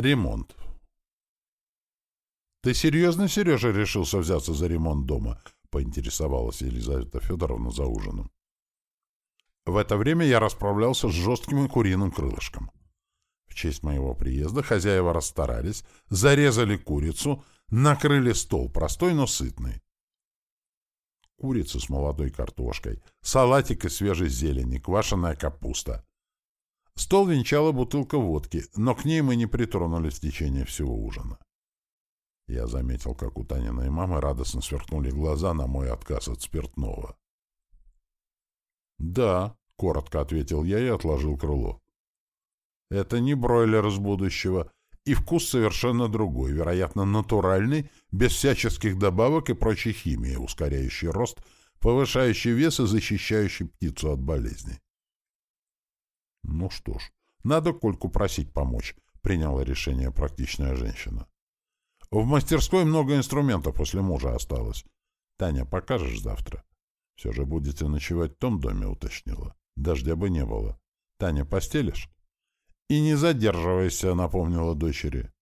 Ремонт. «Ты серьезно, Сережа, решился взяться за ремонт дома?» — поинтересовалась Елизавета Федоровна за ужином. В это время я расправлялся с жестким куриным крылышком. В честь моего приезда хозяева расстарались, зарезали курицу, накрыли стол, простой, но сытный. Курица с молодой картошкой, салатик из свежей зелени, квашеная капуста. Стол венчала бутылка водки, но к ней мы не притронулись в течение всего ужина. Я заметил, как у Таниной мамы радостно сверкнули глаза на мой отказ от спиртного. «Да», — коротко ответил я и отложил крыло. «Это не бройлер из будущего, и вкус совершенно другой, вероятно, натуральный, без всяческих добавок и прочей химии, ускоряющий рост, повышающий вес и защищающий птицу от болезней. Ну что ж, надо Кольку просить помочь, приняла решение практичная женщина. В мастерской много инструментов после мужа осталось. Таня, покажешь завтра? Все же будете ночевать в том доме, уточнила. Дождя бы не было. Таня, постелишь? И не задерживайся, напомнила дочери.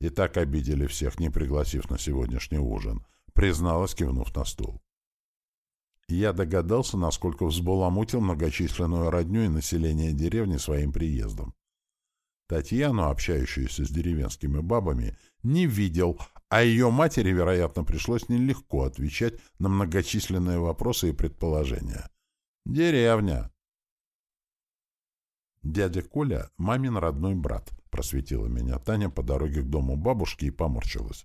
И так обидели всех, не пригласив на сегодняшний ужин, призналась, кивнув на стол. Я догадался, насколько взбаламутил многочисленную родню и население деревни своим приездом. Татьяну, общающуюся с деревенскими бабами, не видел, а ее матери, вероятно, пришлось нелегко отвечать на многочисленные вопросы и предположения. «Деревня!» «Дядя Коля — мамин родной брат», — просветила меня Таня по дороге к дому бабушки и поморщилась.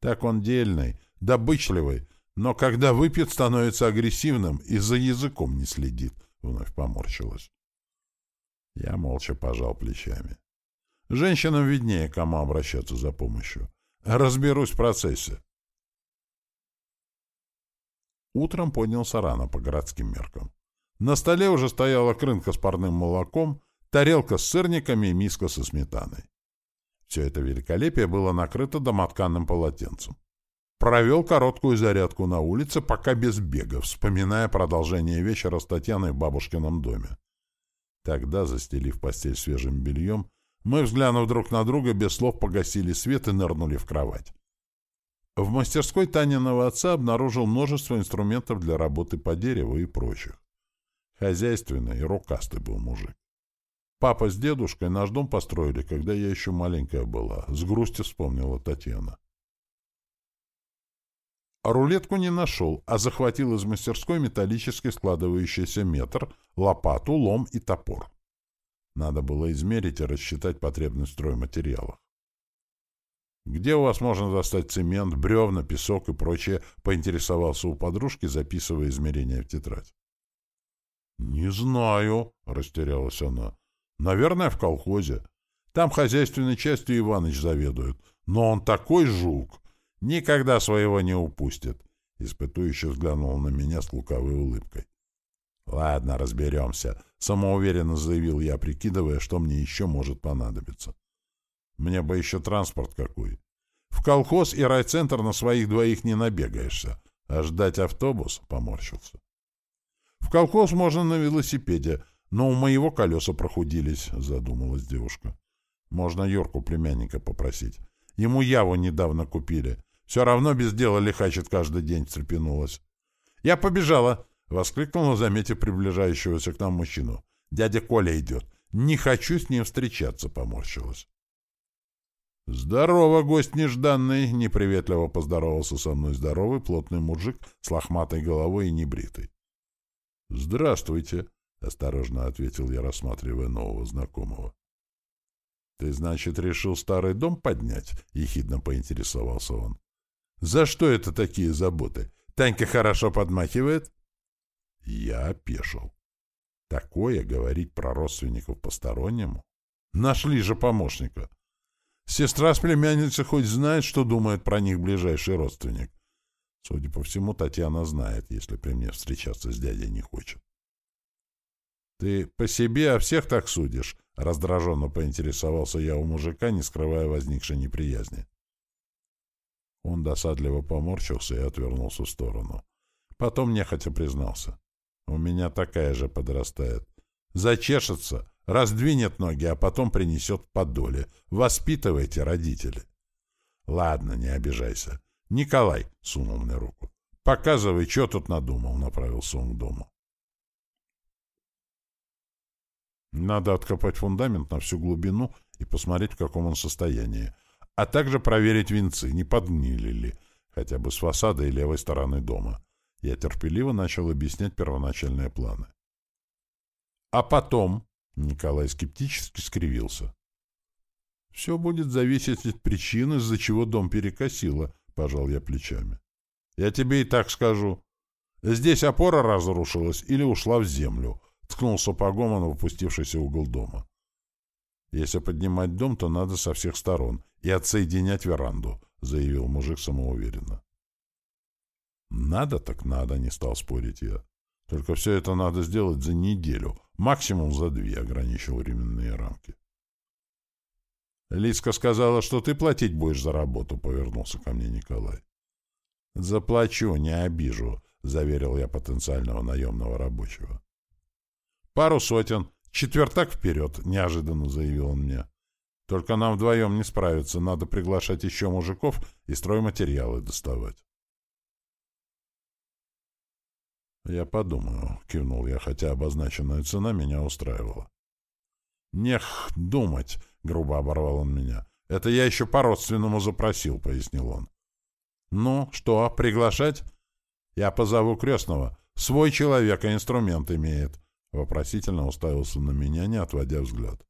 «Так он дельный, добычливый, но когда выпьет, становится агрессивным и за языком не следит, — вновь поморщилась. Я молча пожал плечами. Женщинам виднее, кому обращаться за помощью. Разберусь в процессе. Утром поднялся рано по городским меркам. На столе уже стояла крынка с парным молоком, тарелка с сырниками и миска со сметаной. Все это великолепие было накрыто домотканным полотенцем. Провел короткую зарядку на улице, пока без бега, вспоминая продолжение вечера с Татьяной в бабушкином доме. Тогда, застелив постель свежим бельем, мы, взглянув друг на друга, без слов погасили свет и нырнули в кровать. В мастерской Таниного отца обнаружил множество инструментов для работы по дереву и прочих. Хозяйственный и рукастый был мужик. Папа с дедушкой наш дом построили, когда я еще маленькая была. С грустью вспомнила Татьяна. Рулетку не нашел, а захватил из мастерской металлический складывающийся метр, лопату, лом и топор. Надо было измерить и рассчитать потребность в стройматериалах. «Где у вас можно достать цемент, бревна, песок и прочее?» — поинтересовался у подружки, записывая измерения в тетрадь. «Не знаю», — растерялась она. «Наверное, в колхозе. Там хозяйственной частью Иваныч заведует. Но он такой жук! Никогда своего не упустит. Испытующе взглянул на меня с лукавой улыбкой. «Ладно, разберемся», — самоуверенно заявил я, прикидывая, что мне еще может понадобиться. «Мне бы еще транспорт какой. В колхоз и райцентр на своих двоих не набегаешься, а ждать автобус?» — поморщился. «В колхоз можно на велосипеде, но у моего колеса прохудились», — задумалась девушка. «Можно Йорку племянника попросить. Ему Яву недавно купили. Все равно без дела лихачит каждый день, встрепенулась. «Я побежала!» — воскликнула, заметив приближающегося к нам мужчину. «Дядя Коля идет. Не хочу с ним встречаться», — поморщилась. «Здорово, гость нежданный!» — неприветливо поздоровался со мной здоровый, плотный мужик с лохматой головой и небритый. «Здравствуйте!» — осторожно ответил я, рассматривая нового знакомого. «Ты, значит, решил старый дом поднять?» — ехидно поинтересовался он. «За что это такие заботы? Танька хорошо подмахивает?» Я опешил. Такое говорить про родственников постороннему? Нашли же помощника. Сестра с племянницей хоть знает, что думает про них ближайший родственник. Судя по всему, Татьяна знает, если при мне встречаться с дядей не хочет. «Ты по себе о всех так судишь?» — раздраженно поинтересовался я у мужика, не скрывая возникшей неприязни. Он досадливо поморщился и отвернулся в сторону. Потом нехотя признался. «У меня такая же подрастает. Зачешется, Раздвинет ноги, а потом принесет подоле. Воспитывайте, родители. Ладно, не обижайся. Николай, сунул мне руку. Показывай, что тут надумал, направился он к дому. Надо откопать фундамент на всю глубину и посмотреть, в каком он состоянии, а также проверить венцы, не подгнили ли, хотя бы с фасада и левой стороны дома. Я терпеливо начал объяснять первоначальные планы. А потом Николай скептически скривился. «Все будет зависеть от причин, из-за чего дом перекосило», — пожал я плечами. «Я тебе и так скажу. Здесь опора разрушилась или ушла в землю», — ткнул сапогом он в опустившийся угол дома. «Если поднимать дом, то надо со всех сторон и отсоединять веранду», — заявил мужик самоуверенно. «Надо так надо», — не стал спорить я. «Только все это надо сделать за неделю, максимум за две», — ограничил временные рамки. «Лиска сказала, что ты платить будешь за работу», — повернулся ко мне Николай. «Заплачу, не обижу», — заверил я потенциального наемного рабочего. «Пару сотен. Четвертак вперед», — неожиданно заявил он мне. «Только нам вдвоем не справиться. Надо приглашать еще мужиков и стройматериалы доставать». «Я подумаю», — кивнул я, хотя обозначенная цена меня устраивала. «Нех думать», — грубо оборвал он меня. «Это я еще по-родственному запросил», — пояснил он. «Ну, что, приглашать?» «Я позову крестного. Свой человек, а инструмент имеет», — вопросительно уставился на меня, не отводя взгляд.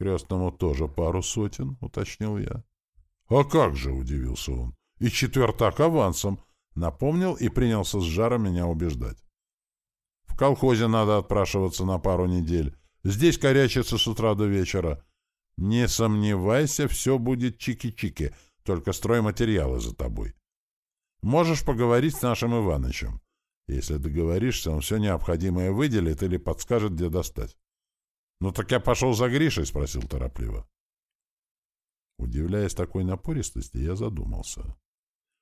«Крестному тоже пару сотен», — уточнил я. «А как же?» — удивился он. «И четвертак авансом», — напомнил и принялся с жара меня убеждать. «В колхозе надо отпрашиваться на пару недель. Здесь корячится с утра до вечера. Не сомневайся, все будет чики-чики, только стройматериалы за тобой. Можешь поговорить с нашим Иванычем. Если договоришься, он все необходимое выделит или подскажет, где достать. — Ну так я пошел за Гришей, — спросил торопливо. Удивляясь такой напористости, я задумался.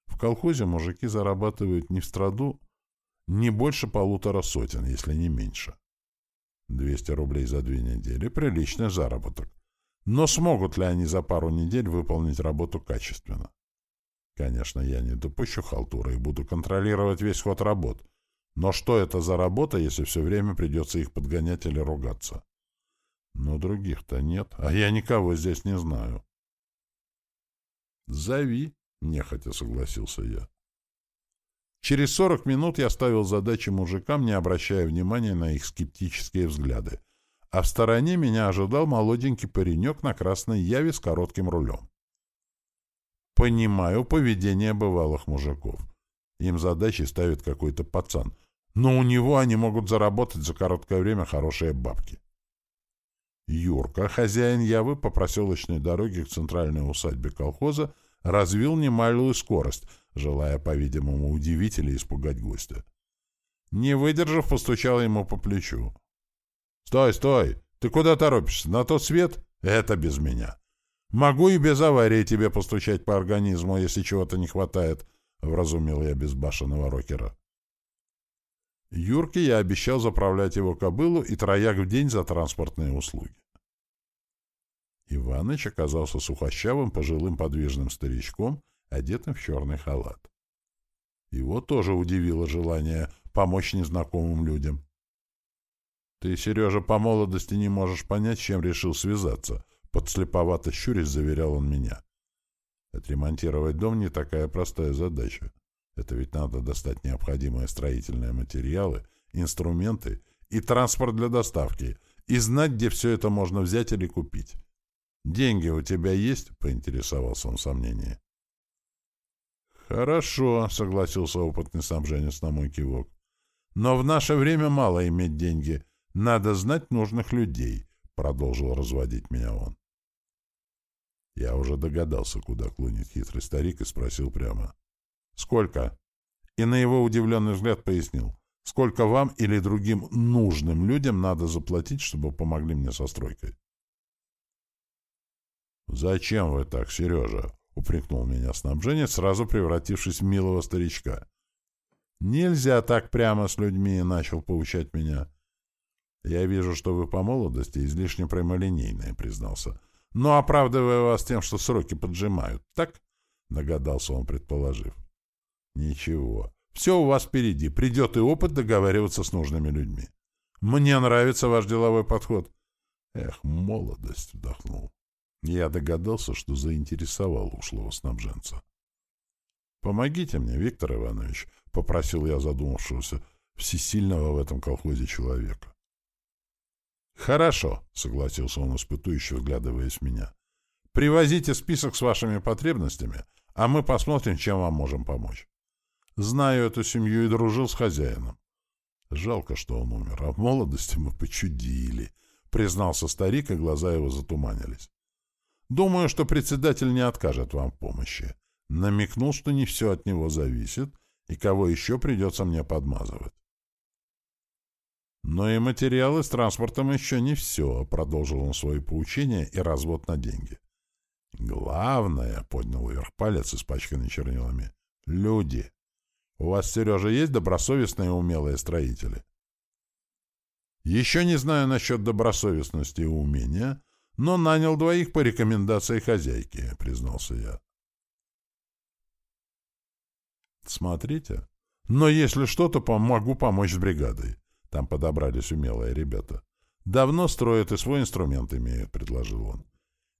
В колхозе мужики зарабатывают не в страду, не больше полутора сотен, если не меньше. 200 рублей за две недели — приличный заработок. Но смогут ли они за пару недель выполнить работу качественно? Конечно, я не допущу халтуры и буду контролировать весь ход работ. Но что это за работа, если все время придется их подгонять или ругаться? Но других-то нет, а я никого здесь не знаю. «Зови», — нехотя согласился я. Через 40 минут я ставил задачи мужикам, не обращая внимания на их скептические взгляды. А в стороне меня ожидал молоденький паренек на красной яве с коротким рулем. Понимаю поведение бывалых мужиков. Им задачи ставит какой-то пацан. Но у него они могут заработать за короткое время хорошие бабки. Юрка, хозяин Явы по проселочной дороге к центральной усадьбе колхоза, развил немалую скорость, желая, по-видимому, удивить или испугать гостя. Не выдержав, постучал ему по плечу. «Стой, стой! Ты куда торопишься? На тот свет? Это без меня. Могу и без аварии тебе постучать по организму, если чего-то не хватает», — вразумил я безбашенного рокера. Юрке я обещал заправлять его кобылу и трояк в день за транспортные услуги. Иваныч оказался сухощавым пожилым подвижным старичком, одетым в черный халат. Его тоже удивило желание помочь незнакомым людям. «Ты, Сережа, по молодости не можешь понять, чем решил связаться», — подслеповато щурясь заверял он меня. «Отремонтировать дом не такая простая задача. Это ведь надо достать необходимые строительные материалы, инструменты и транспорт для доставки, и знать, где все это можно взять или купить. «Деньги у тебя есть?» — поинтересовался он в сомнении. «Хорошо», — согласился опытный снабженец на мой кивок. «Но в наше время мало иметь деньги. Надо знать нужных людей», — продолжил разводить меня он. Я уже догадался, куда клонит хитрый старик, и спросил прямо. «Сколько?» И на его удивленный взгляд пояснил. «Сколько вам или другим нужным людям надо заплатить, чтобы помогли мне со стройкой?» «Зачем вы так, Сережа?» — упрекнул меня снабженец, сразу превратившись в милого старичка. «Нельзя так прямо с людьми», — начал поучать меня. Я вижу, что вы по молодости излишне прямолинейные, признался. Но оправдывая вас тем, что сроки поджимают, так? Догадался он, предположив. Ничего. Все у вас впереди. Придет и опыт договариваться с нужными людьми. Мне нравится ваш деловой подход. Эх, молодость, вдохнул. Я догадался, что заинтересовал ушлого снабженца. «Помогите мне, Виктор Иванович», — попросил я задумавшегося, всесильного в этом колхозе человека. «Хорошо», — согласился он, испытующе вглядываясь в меня. «Привозите список с вашими потребностями, а мы посмотрим, чем вам можем помочь. Знаю эту семью и дружил с хозяином. Жалко, что он умер, а в молодости мы почудили», — признался старик, и глаза его затуманились. «Думаю, что председатель не откажет вам в помощи намекнул, что не все от него зависит, и кого еще придется мне подмазывать. Но и материалы с транспортом еще не все, продолжил он свои поучения и развод на деньги. Главное, поднял вверх палец, испачканный чернилами, люди. У вас, Сережа, есть добросовестные и умелые строители? Еще не знаю насчет добросовестности и умения, но нанял двоих по рекомендации хозяйки, признался я. Смотрите. Но если что-то, помогу помочь с бригадой. Там подобрались умелые ребята. Давно строят и свой инструмент имеют, предложил он.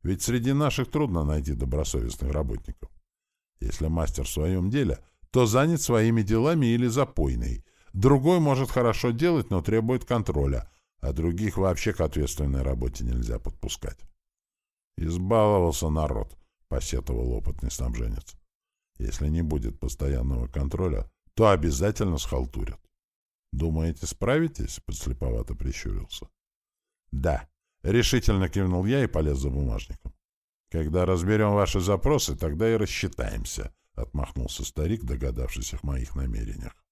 Ведь среди наших трудно найти добросовестных работников. Если мастер в своем деле, то занят своими делами или запойный. Другой может хорошо делать, но требует контроля, а других вообще к ответственной работе нельзя подпускать. «Избаловался народ», — посетовал опытный снабженец. Если не будет постоянного контроля, то обязательно схалтурят. «Думаете, справитесь?» — подслеповато прищурился. «Да», — решительно кивнул я и полез за бумажником. «Когда разберем ваши запросы, тогда и рассчитаемся», — отмахнулся старик, догадавшись о моих намерениях.